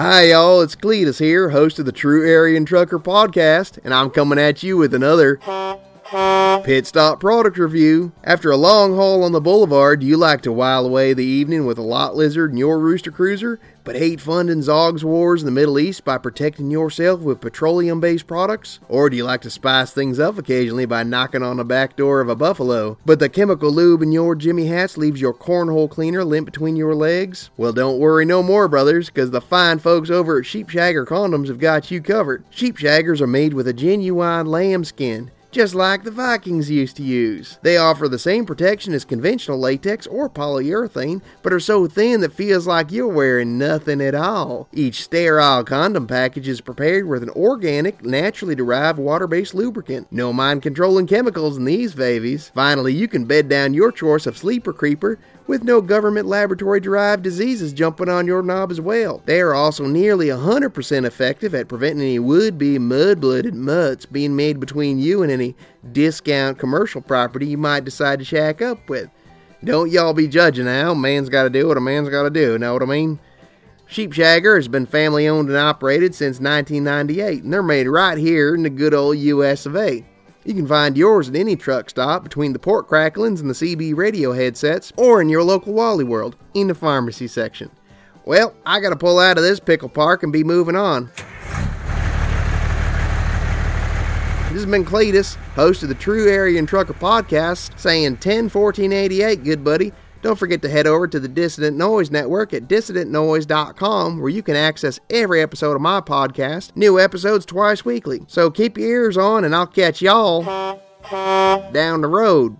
Hi, y'all. It's Cletus here, host of the True Aryan Trucker podcast, and I'm coming at you with another Pit Stop Product Review. After a long haul on the boulevard, do you like to while away the evening with a lot lizard and your rooster cruiser, but hate funding Zogs wars in the Middle East by protecting yourself with petroleum based products? Or do you like to spice things up occasionally by knocking on the back door of a buffalo, but the chemical lube in your Jimmy hats leaves your cornhole cleaner limp between your legs? Well, don't worry no more, brothers, because the fine folks over at Sheepshagger Condoms have got you covered. Sheepshaggers are made with a genuine lamb skin just like the Vikings used to use. They offer the same protection as conventional latex or polyurethane, but are so thin that feels like you're wearing nothing at all. Each sterile condom package is prepared with an organic, naturally derived water-based lubricant. No mind-controlling chemicals in these babies. Finally, you can bed down your choice of sleeper creeper with no government laboratory derived diseases jumping on your knob as well. They are also nearly 100% effective at preventing any would be mud blooded mutts being made between you and any discount commercial property you might decide to shack up with. Don't y'all be judging now. Man's got to do what a man's got to do. Know what I mean? Sheepshagger has been family owned and operated since 1998, and they're made right here in the good old US of A. You can find yours at any truck stop between the pork cracklings and the CB radio headsets, or in your local Wally World in the pharmacy section. Well, I gotta pull out of this pickle park and be moving on. This has been Cletus, host of the True Aryan Trucker podcast, saying 10 14 88, good buddy. Don't forget to head over to the Dissident Noise Network at dissidentnoise.com where you can access every episode of my podcast, new episodes twice weekly. So keep your ears on and I'll catch y'all down the road.